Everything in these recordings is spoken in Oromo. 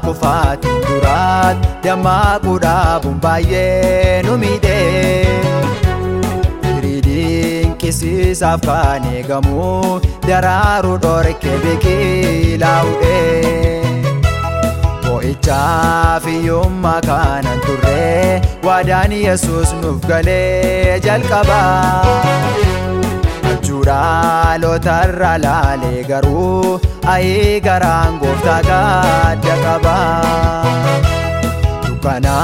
qofaatiin duraat dammaquu dhaabuun baay'ee nu miidhee riidiin qisiisaaf kan eegamu daraaruu dhorkee biqilaa hudhee. Ichaaf hiyyummaa kanan turree waadaan Yesuus nuuf galee jalqabaa. Suuraa irraa laalee garuu ayii garaan gooftaa gadda qaba. Dukana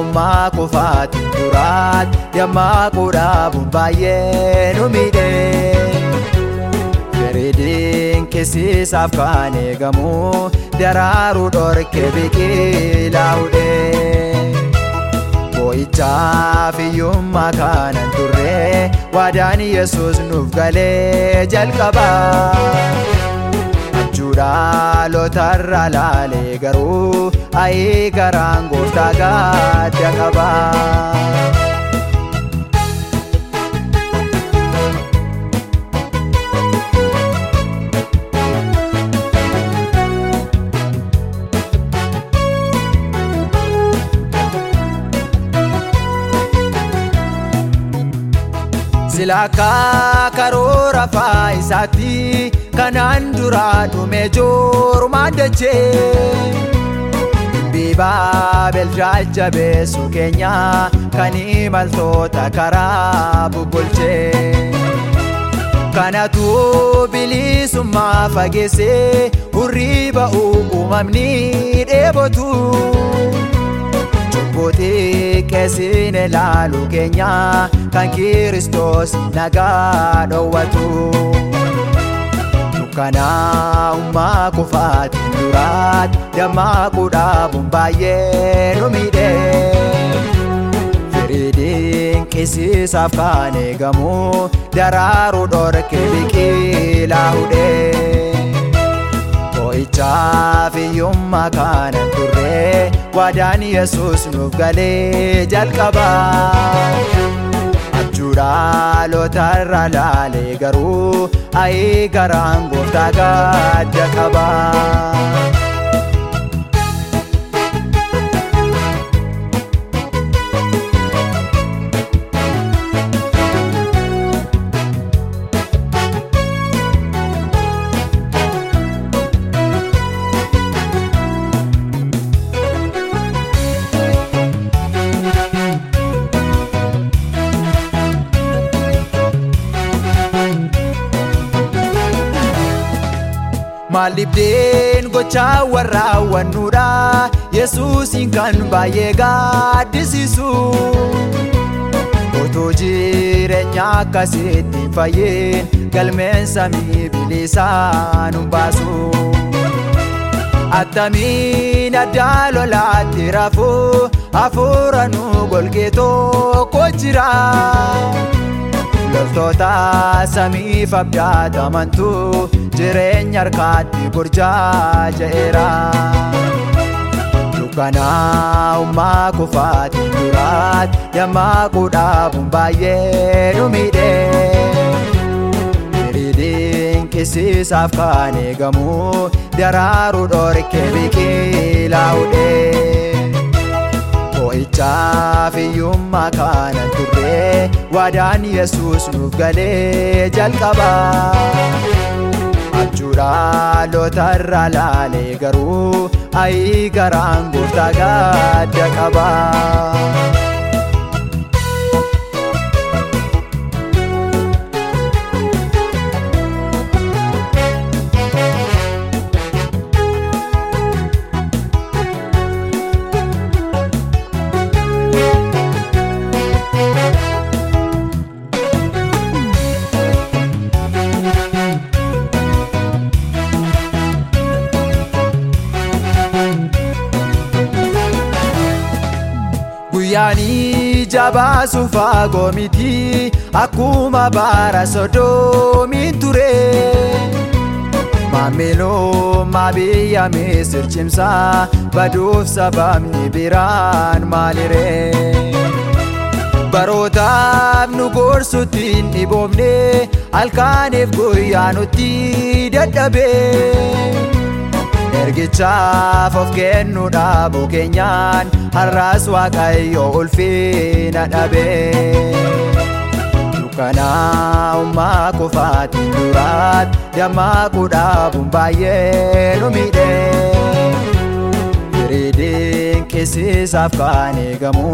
ummaa qofaatiin duraatti yammaa qodhaabuun baay'ee nu miidhee. Firidiin kisiisaaf kaan eegamu daraaru dhorkee biqilaa hudhee. Ho'ichaaf hiyyummaa makaanan turre waadaan Yesuus nuuf galee jalqaba. Achuudhaa lootarra laalee garuu ayii garaan gooftaa gaadda qaba. silaakaa karoora isaatti kanaan dura dhume joorumaan dachee. Biibaa beeldaa jabeessu keenya kan imaltoota karaa bukolchee. Kanatu bilisummaa fageessee hurrii ba'u uumamni dheebotu. isin ilaalu keenya kan Kiristoos nagaa dhowwatu. Dukkanaa'ummaa qofaati duraati dammaquu dhaabuun baay'ee nu firiidiin qisiisaaf dinqisiisaaf kaan eegamu daraaruu dhorkee biqilaa hudhee. Qoo'ichaaf hiyyummaa kaanaan waadaan yesus nuuf galee jalqaba abjuudha loota irra laalee garuu ayii garaan gooftaa gadda qaba. maalibdeen gochaa warra hawwannuudha yesuusiin kan baay'ee gaaddisiisu otoo jireenya akkasiitti fayyeen galmeen samii bilisaan baasu attamiin addaa lolaatti rafuu hafuura nu golgee tokko jira. Loltoota samiif abbiyaat amantuu jireenya harkaatti gurjaa je'eera. Dukkanaa ummaa kufaati duraat yammaa kudhaabuun baay'ee nu miidhee. Diriidiin qisiisaaf kaan eegamu daraaru dhoorikee biqilaa hudhee. Mo'ichaaf hiyyummaa kaanaan turree waadaan Yesuus nuuf galee jalqabaa. Achuudhaan loota irraa laalee garuu a'ii garaan gooftaa gadda qaba. ayyaanii jabaasu agoo miti akkuma baara sodoomiin ture. Maammiloo maabiyya misir cimsaa baduuf sababni biraan maaliree. Barootaaf nu gorsuttiin hin dhiboofne halkaaniif guyyaa ergichaaf of kennuudha keenyaan har'aas waaqayyo ulfiina dhabee. Kana ummaa qofaatiin duraat dammaaquu dhaabuun baay'ee nu Firiidiin qisiisaaf kaan eegamu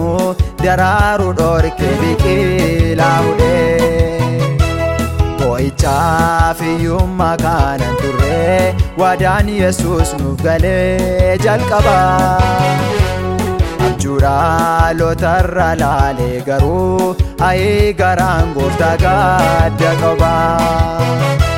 daraaruu dhorkee biqilaa hudhee. Mo'ichaaf hiyyummaa kaanan turree waadaan Yesuus nuuf galee jalqaba. Abjuudhaan lootarra laalee garuu ayii garaan gooftaa gadda qaba.